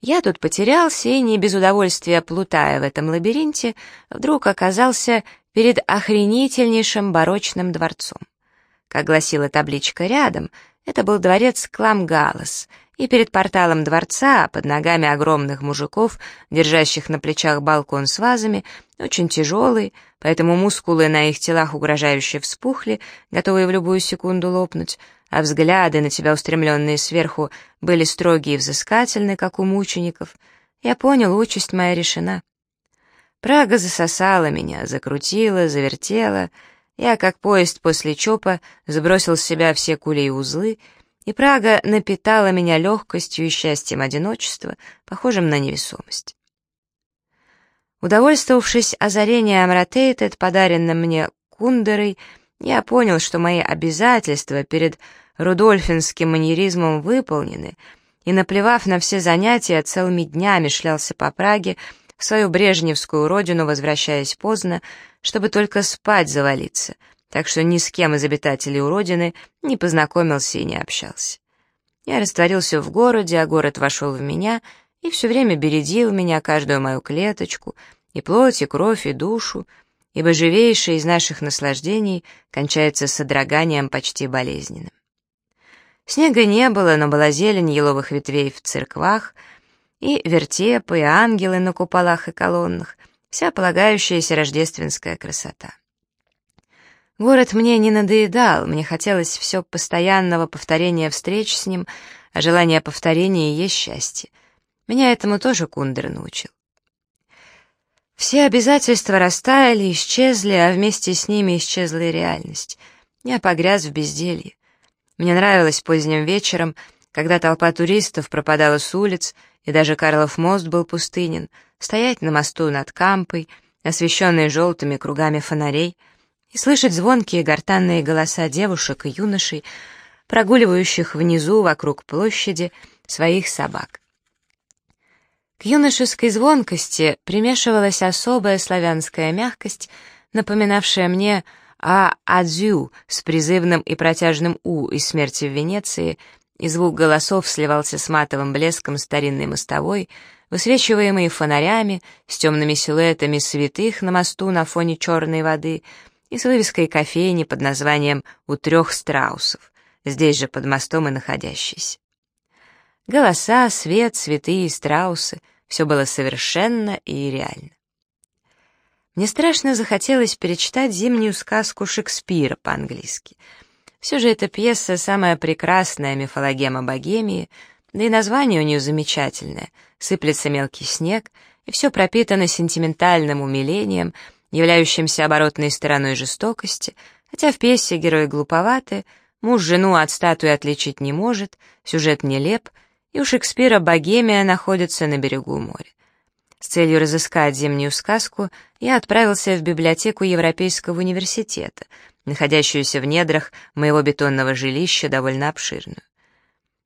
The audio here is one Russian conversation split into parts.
Я тут потерялся и, не без удовольствия плутая в этом лабиринте, вдруг оказался перед охренительнейшим барочным дворцом. Как гласила табличка рядом, это был дворец Кламгалас, и перед порталом дворца, под ногами огромных мужиков, держащих на плечах балкон с вазами, очень тяжелый, поэтому мускулы на их телах угрожающе вспухли, готовые в любую секунду лопнуть, а взгляды, на тебя устремленные сверху, были строгие и взыскательны, как у мучеников, я понял, участь моя решена. Прага засосала меня, закрутила, завертела. Я, как поезд после чопа, сбросил с себя все кули и узлы, и Прага напитала меня легкостью и счастьем одиночества, похожим на невесомость. Удовольствовавшись озарением Ротейтед, подаренным мне Кундерой, я понял, что мои обязательства перед рудольфинским маньеризмом выполнены, и, наплевав на все занятия, целыми днями шлялся по Праге, в свою брежневскую родину, возвращаясь поздно, чтобы только спать завалиться, так что ни с кем из обитателей уродины не познакомился и не общался. Я растворился в городе, а город вошел в меня и все время бередил меня, каждую мою клеточку, и плоть, и кровь, и душу, ибо живейшее из наших наслаждений кончается содроганием почти болезненным. Снега не было, но была зелень еловых ветвей в церквах, и вертепы, и ангелы на куполах и колоннах, вся полагающаяся рождественская красота. Город мне не надоедал, мне хотелось все постоянного повторения встреч с ним, а желание повторения и есть счастье. Меня этому тоже Кундер научил. Все обязательства растаяли, исчезли, а вместе с ними исчезла и реальность. Я погряз в безделье. Мне нравилось поздним вечером, когда толпа туристов пропадала с улиц, и даже Карлов мост был пустынен, стоять на мосту над Кампой, освещенный желтыми кругами фонарей, и слышать звонкие гортанные голоса девушек и юношей, прогуливающих внизу вокруг площади своих собак. К юношеской звонкости примешивалась особая славянская мягкость, напоминавшая мне а «адзю» с призывным и протяжным «у» из «Смерти в Венеции», и звук голосов сливался с матовым блеском старинной мостовой, высвечиваемой фонарями, с темными силуэтами святых на мосту на фоне черной воды и с вывеской кофейни под названием «У трех страусов», здесь же под мостом и находящийся. Голоса, свет, цветы и страусы — все было совершенно и реально. Мне страшно захотелось перечитать зимнюю сказку Шекспира по-английски. Все же эта пьеса самая прекрасная мифологема Богемии, да и название у нее замечательное «Сыплется мелкий снег», и все пропитано сентиментальным умилением, являющимся оборотной стороной жестокости, хотя в пьесе герои глуповаты, муж жену от статуи отличить не может, сюжет нелеп, и у Шекспира Богемия находится на берегу моря. С целью разыскать зимнюю сказку я отправился в библиотеку Европейского университета, находящуюся в недрах моего бетонного жилища, довольно обширную.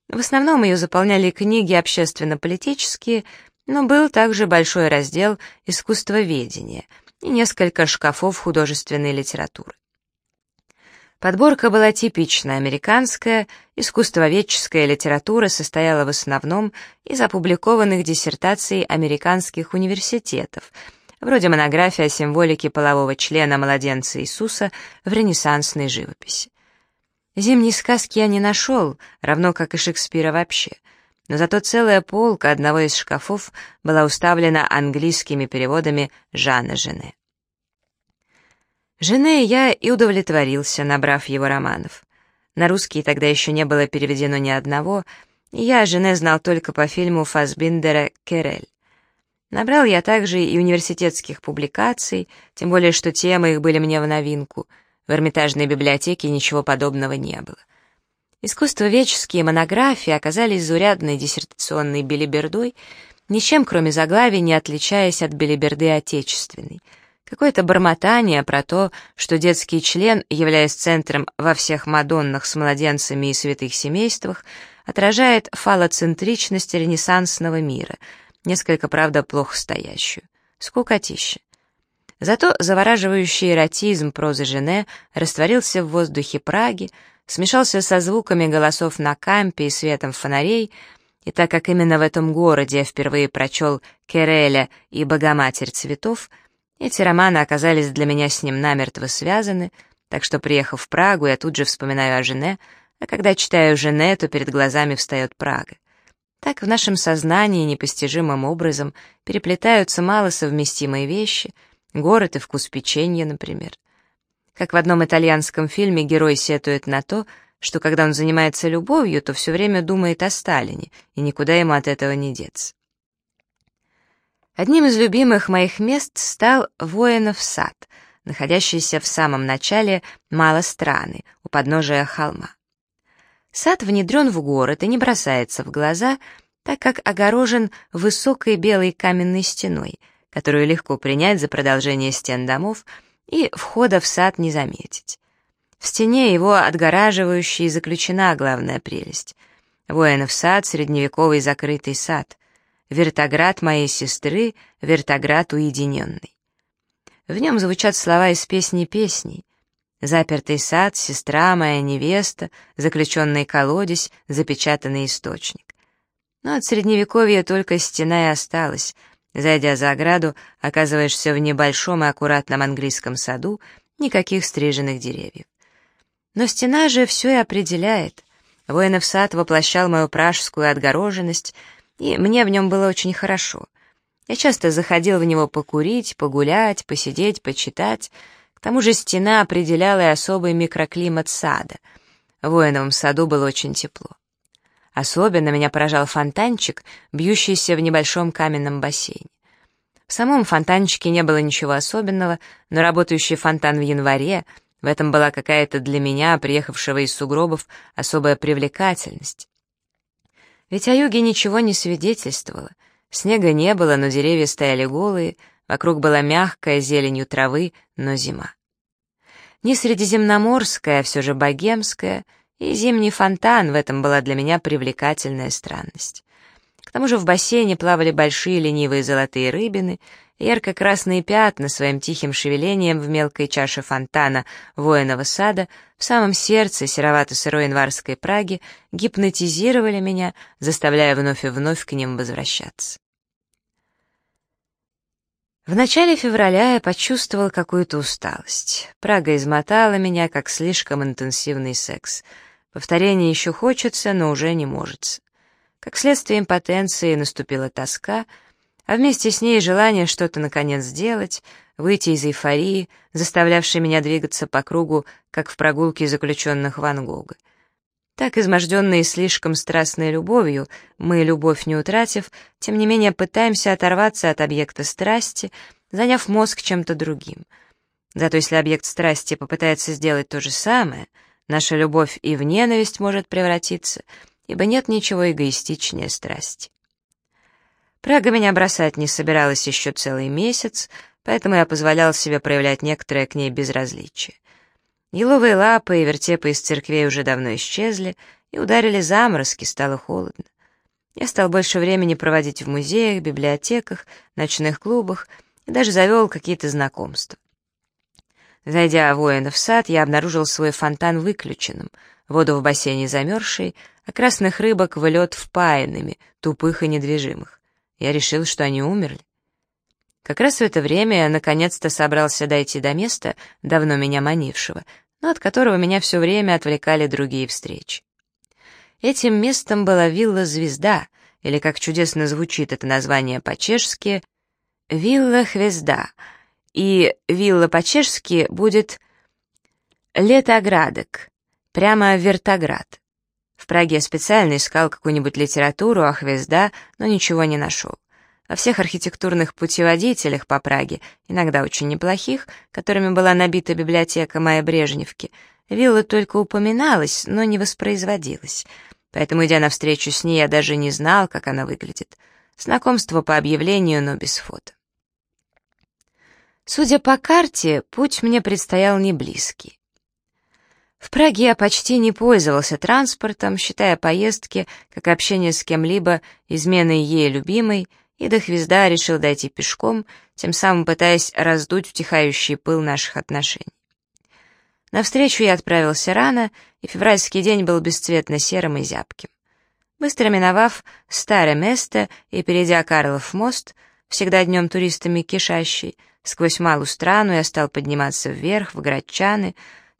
В основном ее заполняли книги общественно-политические, но был также большой раздел искусствоведения и несколько шкафов художественной литературы. Подборка была типичная американская, искусствоведческая литература состояла в основном из опубликованных диссертаций американских университетов, вроде монографии о символике полового члена младенца Иисуса в ренессансной живописи. Зимней сказки я не нашел, равно как и Шекспира вообще, но зато целая полка одного из шкафов была уставлена английскими переводами Жана Жене. Жене я и удовлетворился, набрав его романов. На русский тогда еще не было переведено ни одного, и я о Жене знал только по фильму Фасбиндера «Керель». Набрал я также и университетских публикаций, тем более что темы их были мне в новинку. В Эрмитажной библиотеке ничего подобного не было. Искусствоведческие монографии оказались заурядной диссертационной белибердой, ничем кроме заглавий не отличаясь от белиберды отечественной — Какое-то бормотание про то, что детский член, являясь центром во всех Мадоннах с младенцами и святых семействах, отражает фалоцентричность ренессансного мира, несколько, правда, плохо стоящую. Скукотища. Зато завораживающий эротизм прозы Жене растворился в воздухе Праги, смешался со звуками голосов на кампе и светом фонарей, И так как именно в этом городе я впервые прочел Кереля и Богоматерь цветов, эти романы оказались для меня с ним намертво связаны, так что, приехав в Прагу, я тут же вспоминаю о Жене, а когда читаю Жене, то перед глазами встает Прага. Так в нашем сознании непостижимым образом переплетаются малосовместимые вещи, город и вкус печенья, например. Как в одном итальянском фильме герой сетует на то, что когда он занимается любовью, то все время думает о Сталине, и никуда ему от этого не деться. Одним из любимых моих мест стал Воинов сад, находящийся в самом начале Малостраны, у подножия холма. Сад внедрен в город и не бросается в глаза, так как огорожен высокой белой каменной стеной, которую легко принять за продолжение стен домов, и входа в сад не заметить. В стене его отгораживающей заключена главная прелесть. Воинов сад — средневековый закрытый сад. Вертоград моей сестры, вертоград уединенный. В нем звучат слова из песни песней. Запертый сад, сестра моя невеста, заключенный колодец, запечатанный источник. Но от средневековья только стена и осталась. Зайдя за ограду, оказываешься в небольшом и аккуратном английском саду, никаких стриженных деревьев. Но стена же все и определяет. Воинов сад воплощал мою пражскую отгороженность, и мне в нем было очень хорошо. Я часто заходил в него покурить, погулять, посидеть, почитать. К тому же стена определяла и особый микроклимат сада. В воиновом саду было очень тепло. Особенно меня поражал фонтанчик, бьющийся в небольшом каменном бассейне. В самом фонтанчике не было ничего особенного, но работающий фонтан в январе — в этом была какая-то для меня, приехавшего из сугробов, особая привлекательность. Ведь о юге ничего не свидетельствовало. Снега не было, но деревья стояли голые, вокруг была мягкая зеленью травы, но зима. Не средиземноморская, а все же богемская, и зимний фонтан в этом была для меня привлекательная странность. К тому же в бассейне плавали большие ленивые золотые рыбины — Ярко-красные пятна своим тихим шевелением в мелкой чаше фонтана воиного сада в самом сердце серовато-сырой январской Праги гипнотизировали меня, заставляя вновь и вновь к ним возвращаться. В начале февраля я почувствовал какую-то усталость. Прага измотала меня, как слишком интенсивный секс. Повторение еще хочется, но уже не может. Как следствие импотенции наступила тоска — а вместе с ней желание что-то наконец сделать, выйти из эйфории, заставлявшей меня двигаться по кругу, как в прогулке заключенных Ван Гога. Так, изможденные слишком страстной любовью, мы, любовь не утратив, тем не менее пытаемся оторваться от объекта страсти, заняв мозг чем-то другим. Зато если объект страсти попытается сделать то же самое, наша любовь и в ненависть может превратиться, ибо нет ничего эгоистичнее страсти. Прага меня бросать не собиралась еще целый месяц, поэтому я позволял себе проявлять некоторое к ней безразличие. Еловые лапы и вертепы из церквей уже давно исчезли, и ударили заморозки, стало холодно. Я стал больше времени проводить в музеях, библиотеках, ночных клубах и даже завел какие-то знакомства. Зайдя в воинов сад, я обнаружил свой фонтан выключенным, воду в бассейне замерзшей, а красных рыбок в лед впаянными, тупых и недвижимых. Я решил, что они умерли. Как раз в это время я наконец-то собрался дойти до места, давно меня манившего, но от которого меня все время отвлекали другие встречи. Этим местом была вилла «Звезда», или, как чудесно звучит это название по-чешски, «Вилла Хвезда», и вилла по-чешски будет «Летоградок», прямо Вертоград. В Праге я специально искал какую-нибудь литературу о Хвезда, но ничего не нашел. Во всех архитектурных путеводителях по Праге, иногда очень неплохих, которыми была набита библиотека моей Брежневки, вилла только упоминалась, но не воспроизводилась. Поэтому, идя навстречу с ней, я даже не знал, как она выглядит. Знакомство по объявлению, но без фото. Судя по карте, путь мне предстоял не близкий. В Праге я почти не пользовался транспортом, считая поездки как общение с кем-либо изменой ей любимой, и до Хвезда решил дойти пешком, тем самым пытаясь раздуть втихающий пыл наших отношений. На встречу я отправился рано, и февральский день был бесцветно серым и зябким. Быстро миновав старое место и перейдя Карлов мост, всегда днем туристами кишащий, сквозь малую страну я стал подниматься вверх, в Градчаны,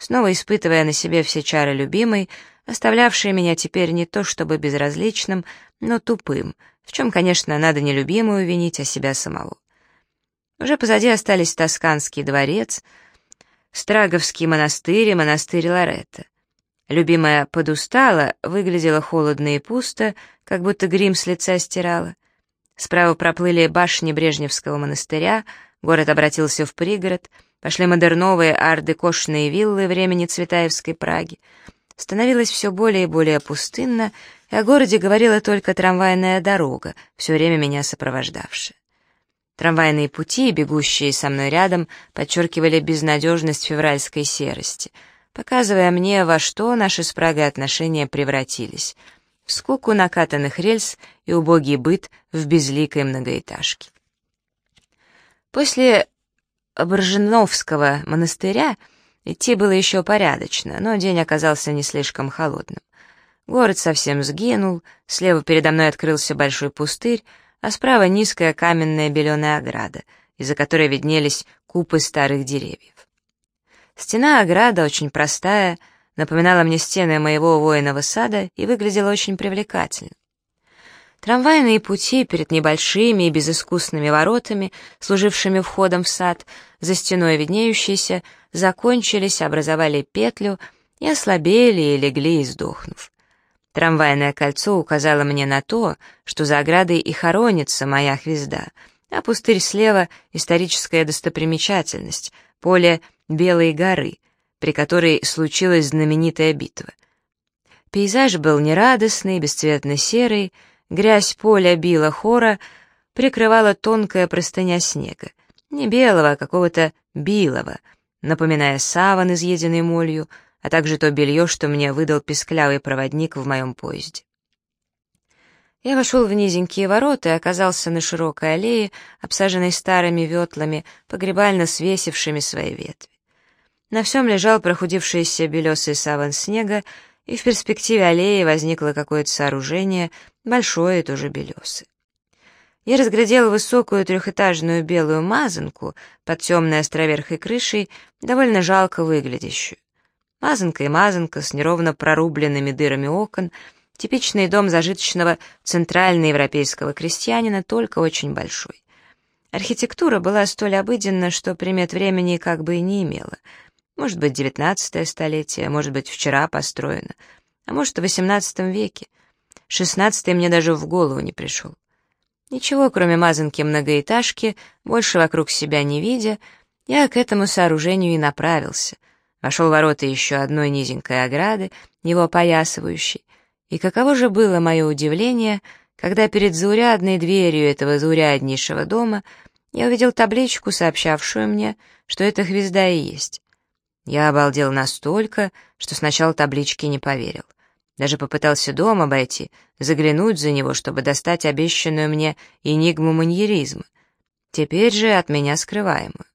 снова испытывая на себе все чары любимой, оставлявшие меня теперь не то чтобы безразличным, но тупым, в чем, конечно, надо не любимую винить, а себя самого. Уже позади остались Тосканский дворец, Страговский монастырь и монастырь Лоретто. Любимая подустала, выглядела холодно и пусто, как будто грим с лица стирала. Справа проплыли башни Брежневского монастыря, город обратился в пригород, пошли модерновые ардекошные виллы времени Цветаевской Праги. Становилось все более и более пустынно, и о городе говорила только трамвайная дорога, все время меня сопровождавшая. Трамвайные пути, бегущие со мной рядом, подчеркивали безнадежность февральской серости — показывая мне, во что наши с Прагой отношения превратились. В скуку накатанных рельс и убогий быт в безликой многоэтажке. После Борженовского монастыря идти было еще порядочно, но день оказался не слишком холодным. Город совсем сгинул, слева передо мной открылся большой пустырь, а справа низкая каменная беленая ограда, из-за которой виднелись купы старых деревьев. Стена ограда, очень простая, напоминала мне стены моего воинного сада и выглядела очень привлекательно. Трамвайные пути перед небольшими и безыскусными воротами, служившими входом в сад, за стеной виднеющейся, закончились, образовали петлю и ослабели и легли, издохнув. Трамвайное кольцо указало мне на то, что за оградой и хоронится моя хвезда, а пустырь слева — историческая достопримечательность, поле Белой горы, при которой случилась знаменитая битва. Пейзаж был нерадостный, бесцветно-серый, грязь поля била хора, прикрывала тонкая простыня снега, не белого, а какого-то билого, напоминая саван, изъеденный молью, а также то белье, что мне выдал песклявый проводник в моем поезде. Я вошел в низенькие ворота и оказался на широкой аллее, обсаженной старыми ветлами, погребально свесившими свои ветви. На всем лежал прохудившийся белесый саван снега, и в перспективе аллеи возникло какое-то сооружение, большое и тоже белесое. Я разглядел высокую трехэтажную белую мазанку под темной островерхой крышей, довольно жалко выглядящую. Мазанка и мазанка с неровно прорубленными дырами окон, типичный дом зажиточного центральноевропейского крестьянина, только очень большой. Архитектура была столь обыденна, что примет времени как бы и не имела — может быть, девятнадцатое столетие, может быть, вчера построено, а может, в восемнадцатом веке. Шестнадцатый мне даже в голову не пришел. Ничего, кроме мазанки многоэтажки, больше вокруг себя не видя, я к этому сооружению и направился. Вошел ворота еще одной низенькой ограды, его опоясывающей. И каково же было мое удивление, когда перед заурядной дверью этого зауряднейшего дома я увидел табличку, сообщавшую мне, что эта звезда и есть. Я обалдел настолько, что сначала таблички не поверил. Даже попытался дом обойти, заглянуть за него, чтобы достать обещанную мне энигму маньеризма. Теперь же от меня скрываемую.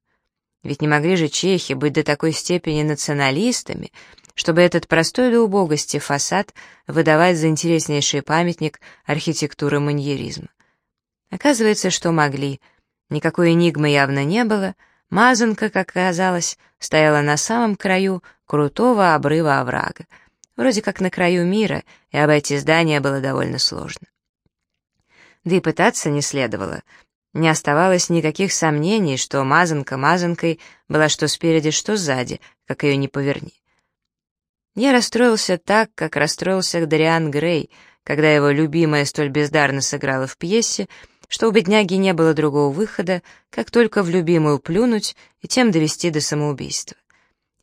Ведь не могли же чехи быть до такой степени националистами, чтобы этот простой до убогости фасад выдавать за интереснейший памятник архитектуры маньеризма. Оказывается, что могли. Никакой энигмы явно не было — Мазанка, как оказалось, стояла на самом краю крутого обрыва оврага, вроде как на краю мира, и обойти здание было довольно сложно. Да и пытаться не следовало. Не оставалось никаких сомнений, что мазанка мазанкой была что спереди, что сзади, как ее не поверни. Я расстроился так, как расстроился Дариан Грей, когда его любимая столь бездарно сыграла в пьесе, что у бедняги не было другого выхода, как только в любимую плюнуть и тем довести до самоубийства.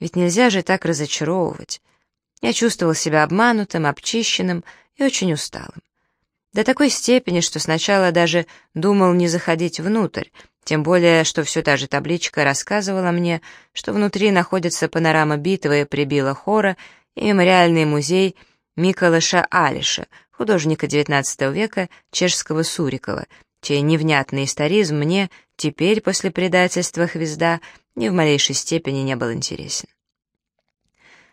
Ведь нельзя же так разочаровывать. Я чувствовал себя обманутым, обчищенным и очень усталым. До такой степени, что сначала даже думал не заходить внутрь, тем более, что все та же табличка рассказывала мне, что внутри находится панорама битвы прибила хора и мемориальный музей Миколаша Алиша, художника XIX века чешского Сурикова, чей невнятный историзм мне теперь, после предательства Хвезда, ни в малейшей степени не был интересен.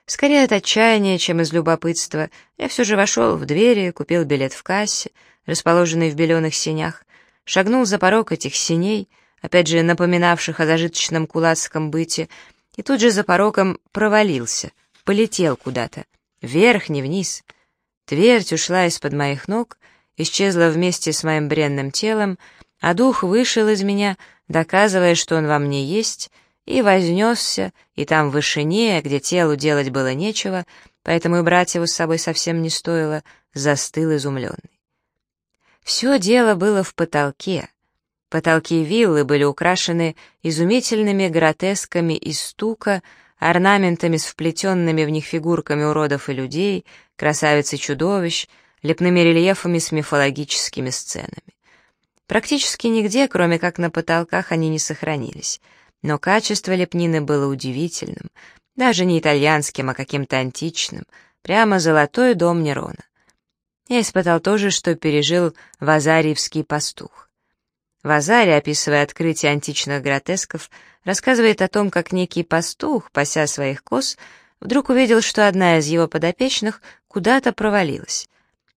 Скорее от отчаяния, чем из любопытства, я все же вошел в двери, купил билет в кассе, расположенный в беленых синях, шагнул за порог этих синей, опять же напоминавших о зажиточном кулацком быте, и тут же за порогом провалился, полетел куда-то, вверх, не вниз. Твердь ушла из-под моих ног, исчезла вместе с моим бренным телом, а дух вышел из меня, доказывая, что он во мне есть, и вознесся, и там в вышине, где телу делать было нечего, поэтому и брать его с собой совсем не стоило, застыл изумленный. Все дело было в потолке. Потолки виллы были украшены изумительными гротесками из стука, орнаментами с вплетенными в них фигурками уродов и людей, красавиц и чудовищ, лепными рельефами с мифологическими сценами. Практически нигде, кроме как на потолках, они не сохранились — но качество лепнины было удивительным, даже не итальянским, а каким-то античным, прямо золотой дом Нерона. Я испытал то же, что пережил вазариевский пастух. Вазари, описывая открытие античных гротесков, рассказывает о том, как некий пастух, пася своих коз, вдруг увидел, что одна из его подопечных куда-то провалилась.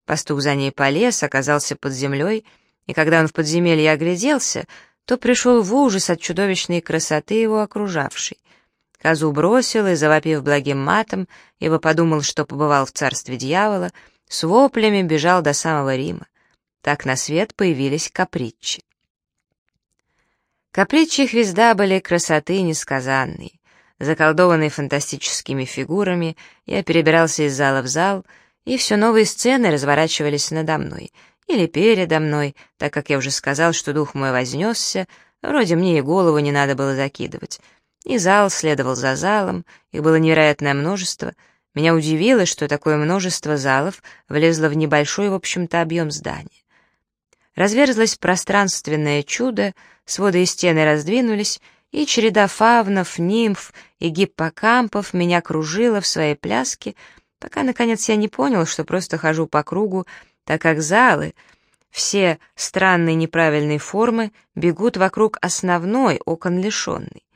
Пастух за ней полез, оказался под землей, и когда он в подземелье огляделся, то пришел в ужас от чудовищной красоты его окружавшей. Козу бросил и, завопив благим матом, ибо подумал, что побывал в царстве дьявола, с воплями бежал до самого Рима. Так на свет появились капричи. Капричи их везда были красоты несказанной. Заколдованный фантастическими фигурами, я перебирался из зала в зал, и все новые сцены разворачивались надо мной — или передо мной, так как я уже сказал, что дух мой вознесся, вроде мне и голову не надо было закидывать. И зал следовал за залом, их было невероятное множество. Меня удивило, что такое множество залов влезло в небольшой, в общем-то, объем здания. Разверзлось пространственное чудо, своды и стены раздвинулись, и череда фавнов, нимф и гиппокампов меня кружила в своей пляске, пока, наконец, я не понял, что просто хожу по кругу, так как залы, все странные неправильные формы, бегут вокруг основной, окон лишенной.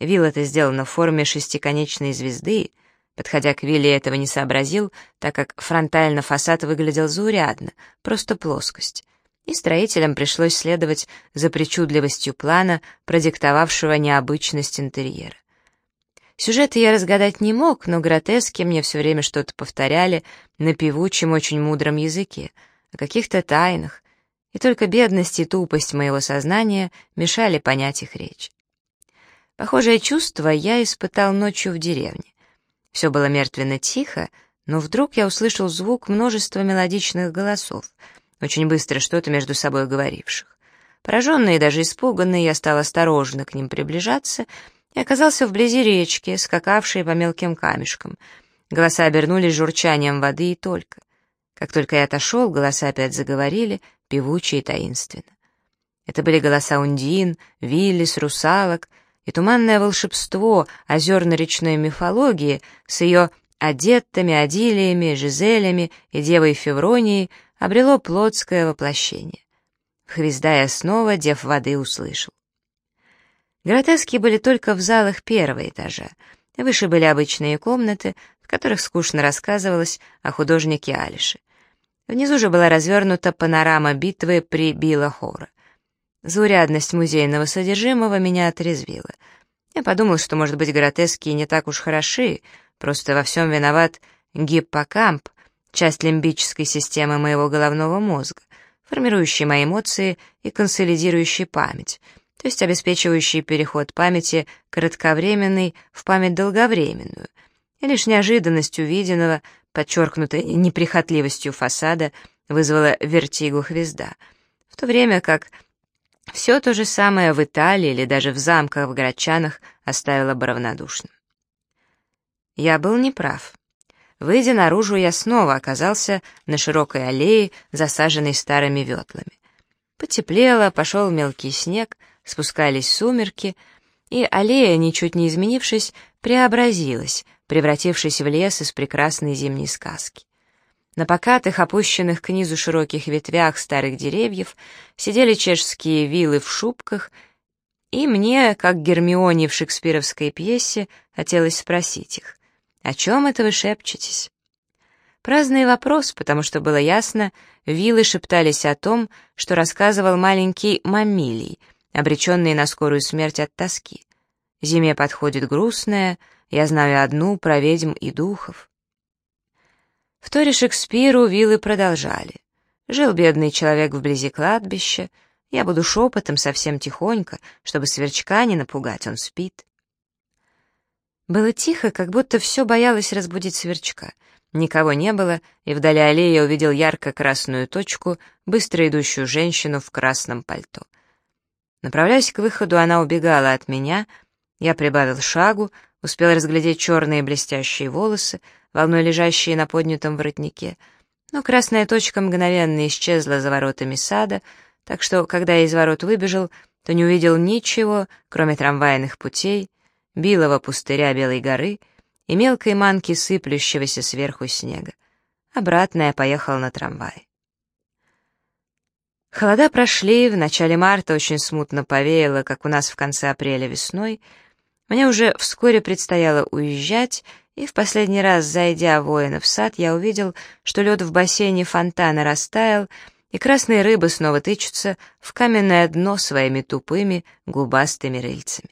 Вилла это сделана в форме шестиконечной звезды. Подходя к вилле, этого не сообразил, так как фронтально фасад выглядел заурядно, просто плоскость. И строителям пришлось следовать за причудливостью плана, продиктовавшего необычность интерьера. Сюжеты я разгадать не мог, но гротески мне все время что-то повторяли на певучем, очень мудром языке, о каких-то тайнах, и только бедность и тупость моего сознания мешали понять их речь. Похожее чувство я испытал ночью в деревне. Все было мертвенно тихо, но вдруг я услышал звук множества мелодичных голосов, очень быстро что-то между собой говоривших. Пораженный и даже испуганный, я стал осторожно к ним приближаться — и оказался вблизи речки, скакавшей по мелким камешкам. Голоса обернулись журчанием воды и только. Как только я отошел, голоса опять заговорили, певучие и таинственно. Это были голоса ундин, виллис, русалок и туманное волшебство озерно-речной мифологии с ее одеттами, адилиями, жизелями и девой Февронией обрело плотское воплощение. Хвизда я снова дев воды услышал. Гротески были только в залах первого этажа. Выше были обычные комнаты, в которых скучно рассказывалось о художнике Алише. Внизу же была развернута панорама битвы при Билла-Хора. Заурядность музейного содержимого меня отрезвила. Я подумал, что, может быть, гротески не так уж хороши, просто во всем виноват гиппокамп, часть лимбической системы моего головного мозга, формирующий мои эмоции и консолидирующий память — то есть обеспечивающий переход памяти кратковременной в память долговременную, и лишь неожиданность увиденного, подчеркнутая неприхотливостью фасада, вызвала вертигу хвезда, в то время как все то же самое в Италии или даже в замках в Грачанах оставило бы равнодушным. Я был неправ. Выйдя наружу, я снова оказался на широкой аллее, засаженной старыми ветлами. Потеплело, пошел мелкий снег — спускались сумерки, и аллея, ничуть не изменившись, преобразилась, превратившись в лес из прекрасной зимней сказки. На покатых, опущенных к низу широких ветвях старых деревьев сидели чешские вилы в шубках, и мне, как Гермионе в шекспировской пьесе, хотелось спросить их, О чем это вы шепчетесь?» Праздный вопрос, потому что было ясно, вилы шептались о том, что рассказывал маленький Мамилий, обреченный на скорую смерть от тоски. Зиме подходит грустная, я знаю одну про ведьм и духов. В Торе Шекспиру вилы продолжали. Жил бедный человек вблизи кладбища, я буду шепотом совсем тихонько, чтобы сверчка не напугать, он спит. Было тихо, как будто все боялось разбудить сверчка. Никого не было, и вдали аллеи я увидел ярко-красную точку, быстро идущую женщину в красном пальто. Направляясь к выходу, она убегала от меня, я прибавил шагу, успел разглядеть черные блестящие волосы, волной лежащие на поднятом воротнике, но красная точка мгновенно исчезла за воротами сада, так что, когда я из ворот выбежал, то не увидел ничего, кроме трамвайных путей, билого пустыря Белой горы и мелкой манки сыплющегося сверху снега. Обратно я поехал на трамвае. Холода прошли, в начале марта очень смутно повеяло, как у нас в конце апреля весной. Мне уже вскоре предстояло уезжать, и в последний раз, зайдя воина в сад, я увидел, что лед в бассейне фонтана растаял, и красные рыбы снова тычутся в каменное дно своими тупыми губастыми рыльцами.